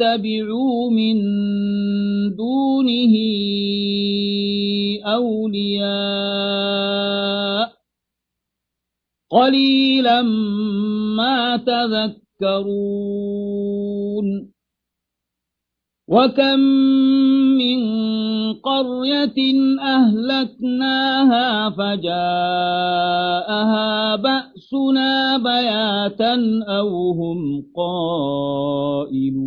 اتبعوا من دونه أولياء قليلا ما تذكرون وكم من قرية أهلكناها فجاءها بأسنا بياتا أو هم قائلون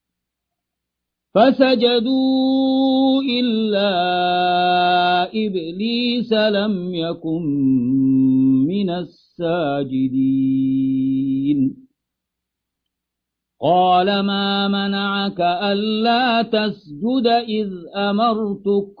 فسجدوا إلا إبليس لم يكن من الساجدين. قال ما منعك ألا تسجد إذ أمرتك؟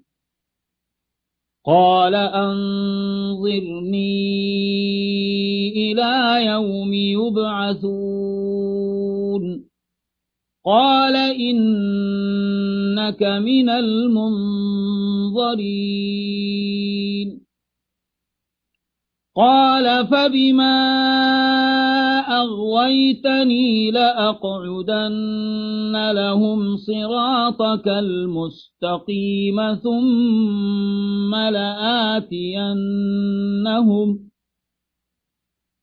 قال أنظرني إلى يوم يبعثون. قال إنك من المنظرين. قال فبما أغويتني لأقعدن لهم صراطك المستقيم ثم لآتينهم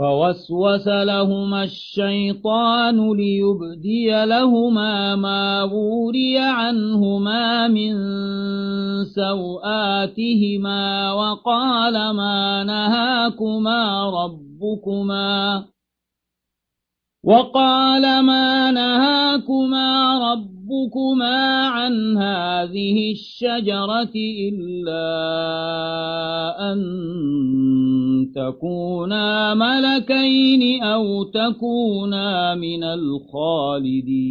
فوسوس لهما الشيطان ليبدي لهما ما بوري عنهما من سوآتهما وقال ما نهاكما ربكما وقال ما نهاكما ربكما عن هذه الشجرة إلا أن تكونا ملكين أو تكونا من الخالدين.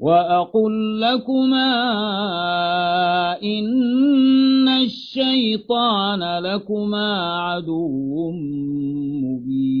وأقل لكما إن الشيطان لكما عدو مبين.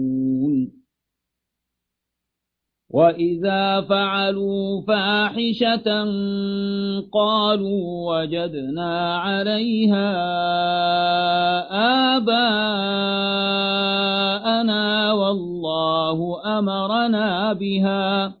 وإذا فعلوا فاحشة قالوا وجدنا عليها آباءنا والله أمرنا بها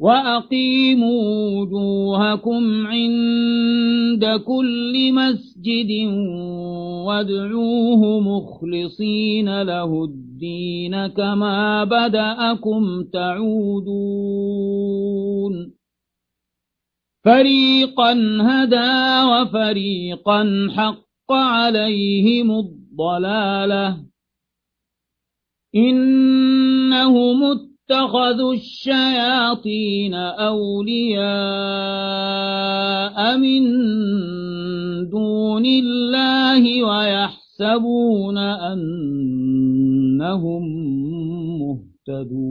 وأقيموا وجوهكم عند كل مسجد وادعوه مخلصين له الدين كما بدأكم تعودون فريقا هدى وفريقا حق عليهم الضلالة إنهم اتخذوا الشياطين أولياء من دون الله ويحسبون أنهم مهتدون.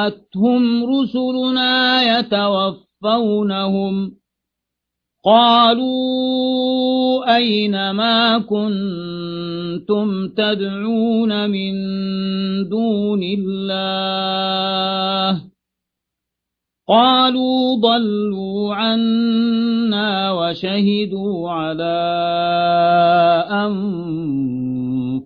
جاءتهم رسلنا يتوفونهم قالوا أين ما كنتم تدعون من دون الله قالوا ضلوا عنا وشهدوا على أنفسهم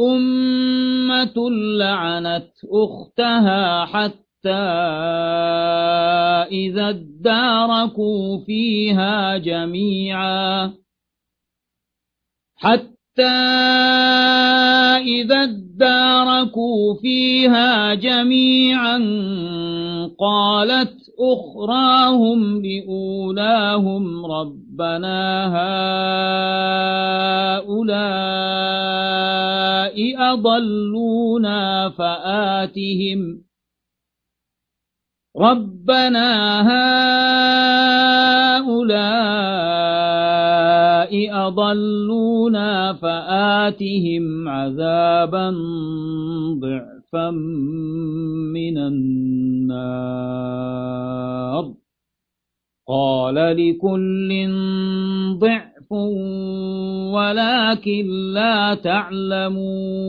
أمة لعنت أختها حتى إذا اداركوا فيها جميعا حتى إذا اداركوا فيها جميعا قالت أخراهم لأولاهم ربنا هؤلاء أضلونا فآتهم ربنا هؤلاء أضلونا فآتهم عذابا ضعفا. من النار قال لكل ضعف ولكن لا تعلمون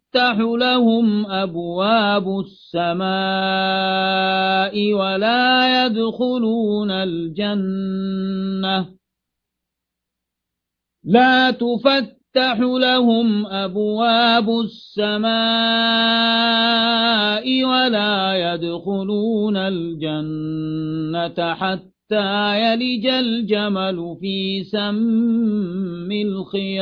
تفتح لهم أبواب السماء ولا يدخلون الجنة. لا تفتح لهم أبواب السماء ولا يدخلون الجنة حتى يلج الجمل في سم الخياط.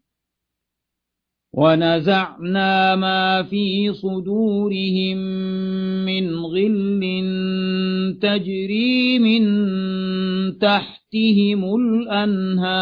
ونزعنا ما في صدورهم من غل تجري من تحتهم الأنهار.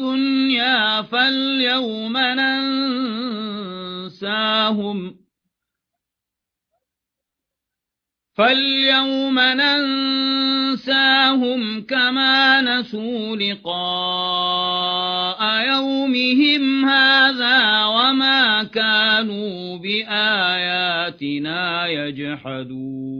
الدنيا فاليوم ننساهم فاليوم ننساهم كما نسوا لقاء يومهم هذا وما كانوا بآياتنا يجحدون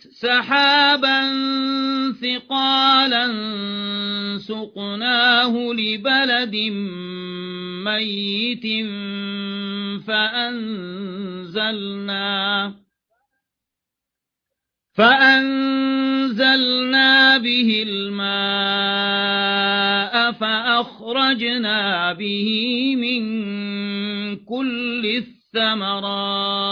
سحابا ثقالا سقناه لبلد ميت فأنزلنا فأنزلنا به الماء فأخرجنا به من كل الثمرات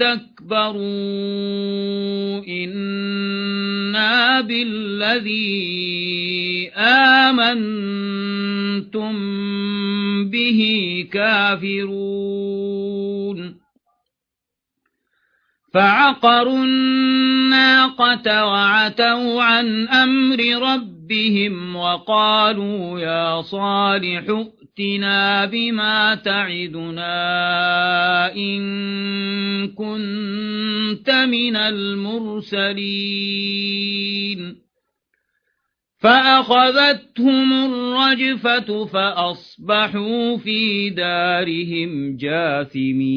استكبروا إنا بالذي آمنتم به كافرون. فعقروا الناقة وعتوا عن أمر ربهم وقالوا يا صالح ائتنا بما تعدنا إن كنت من المرسلين. فأخذتهم الرجفة فأصبحوا في دارهم جاثمين.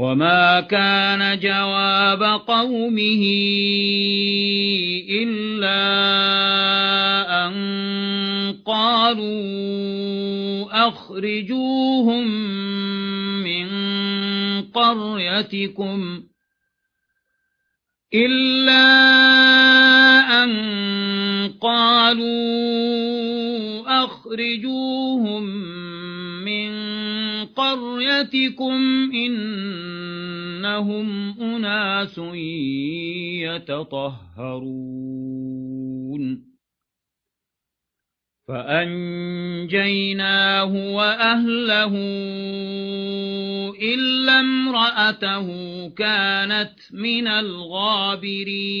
وما كان جواب قومه إلا أن قالوا أخرجوهم من قريتكم إلا أن قالوا أخرجوهم من قريتكم إنهم أناس يتطهرون. فأنجيناه وأهله إلا امرأته كانت من الغابرين.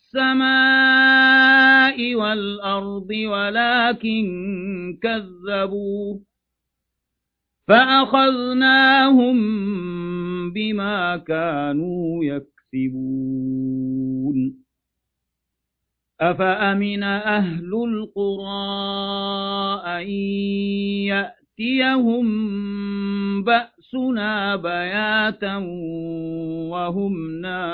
والأرض ولكن كذبوا فأخذناهم بما كانوا يكسبون. أفأمن أهل القرى أن يأتيهم بأسنا بياتا وهم نائمون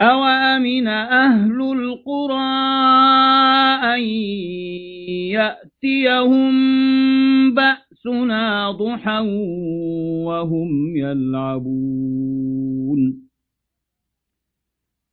أوأمن أهل القرى أن يأتيهم بأسنا ضحى وهم يلعبون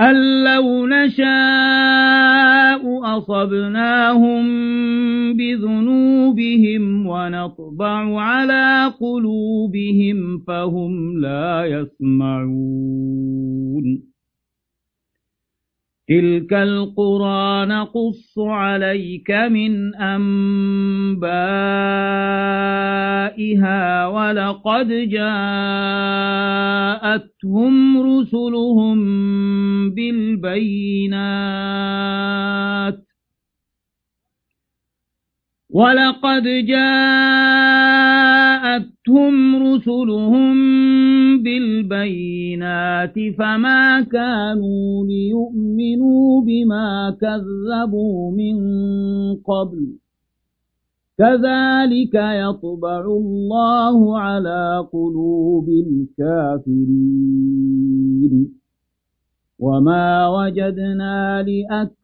أن لو نشاء أصبناهم بذنوبهم ونطبع على قلوبهم فهم لا يسمعون تلك القرى نقص عليك من أنبائها ولقد جاءتهم رسلهم بالبينات ولقد جاءتهم رسلهم بالبينات فما كانوا ليؤمنوا بما كذبوا من قبل. كذلك يطبع الله على قلوب الكافرين. وما وجدنا لأكثر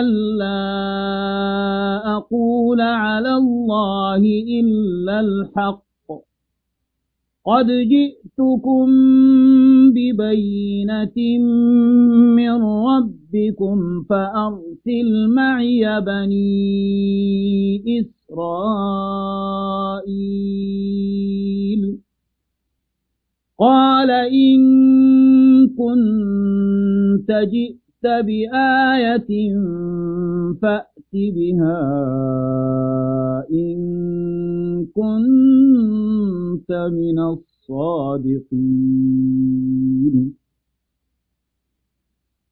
ألا أقول على الله إلا الحق. قد جئتكم ببينة من ربكم فأرسل معي بني إسرائيل. قال إن كنت جئت بآية فأت بها إن كنت من الصادقين.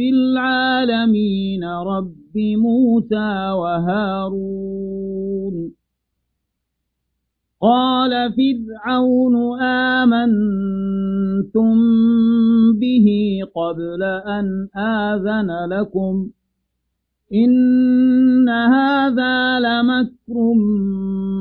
رب العالمين رب موسى وهارون. قال فرعون آمنتم به قبل أن آذن لكم. إن هذا لمكر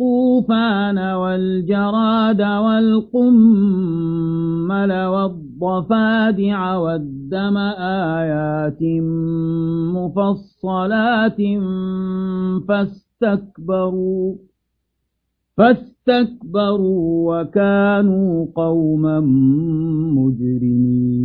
الطوفان والجراد والقمل والضفادع والدم آيات مفصلات فاستكبروا فاستكبروا وكانوا قوما مجرمين.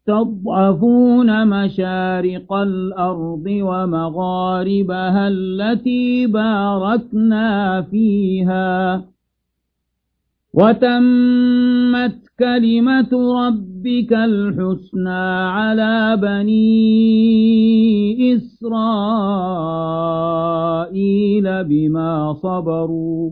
يستضعفون مشارق الأرض ومغاربها التي باركنا فيها. وتمت كلمة ربك الحسنى على بني إسرائيل بما صبروا.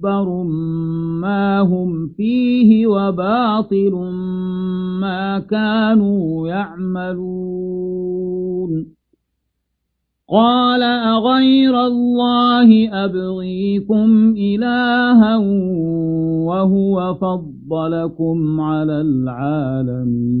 متبر ما هم فيه وباطل ما كانوا يعملون. قال أغير الله أبغيكم إلها وهو فضلكم على العالمين.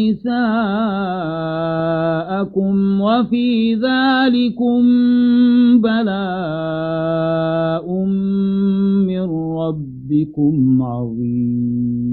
نساءكم وفي ذلكم بلاء من ربكم عظيم.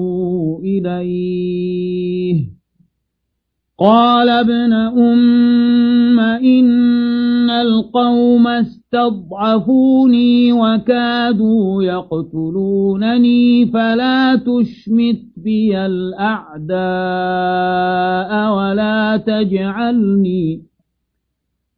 إليه. قال ابن أم إن القوم استضعفوني وكادوا يقتلونني فلا تشمت بي الأعداء ولا تجعلني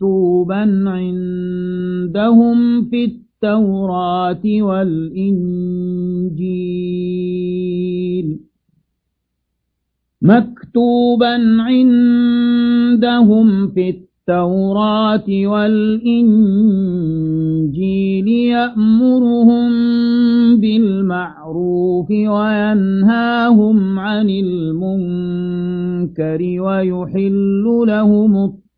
مكتوبا عندهم في التوراة والإنجيل مكتوبا عندهم في التوراة والإنجيل يأمرهم بالمعروف وينهاهم عن المنكر ويحل لهم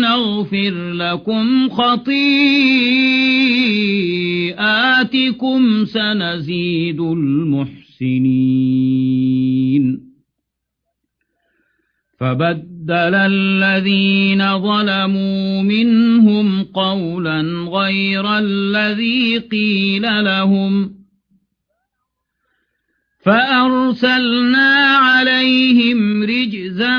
نغفر لكم خطيئاتكم سنزيد المحسنين. فبدل الذين ظلموا منهم قولا غير الذي قيل لهم. فأرسلنا عليهم رجزا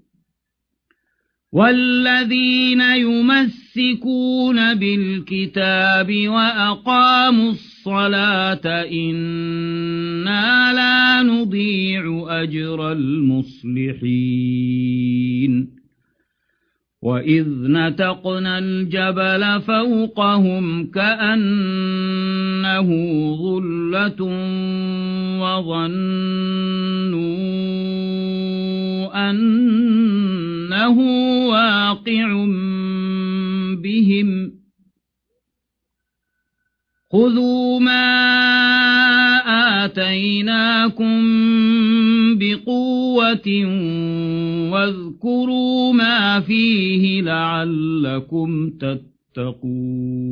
والذين يمسكون بالكتاب وأقاموا الصلاة إنا لا نضيع أجر المصلحين. وإذ نتقنا الجبل فوقهم كأنه ظلة وظنوا أنه واقع بهم. خذوا ما آتيناكم بقوة واذكروا ما فيه لعلكم تتقون.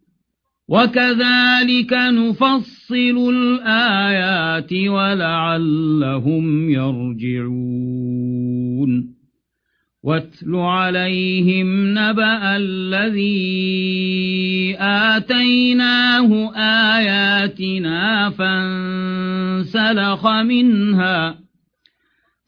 وكذلك نفصل الآيات ولعلهم يرجعون. واتل عليهم نبأ الذي آتيناه آياتنا فانسلخ منها.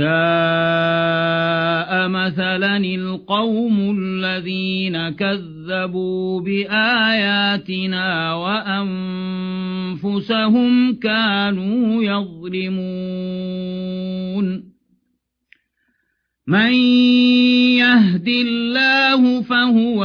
ساء مثلا القوم الذين كذبوا بآياتنا وأنفسهم كانوا يظلمون. من يهد الله فهو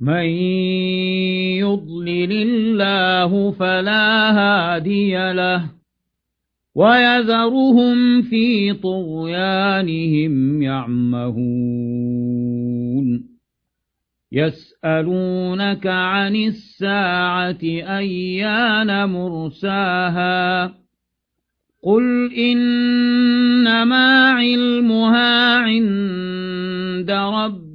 من يضلل الله فلا هادي له ويذرهم في طغيانهم يعمهون يسألونك عن الساعة أيان مرساها قل إنما علمها عند ربي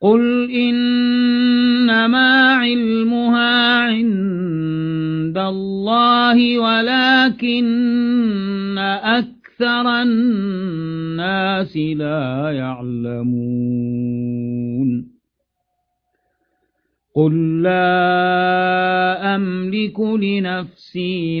قل إنما علمها عند الله ولكن أكثر الناس لا يعلمون قل لا أملك لنفسي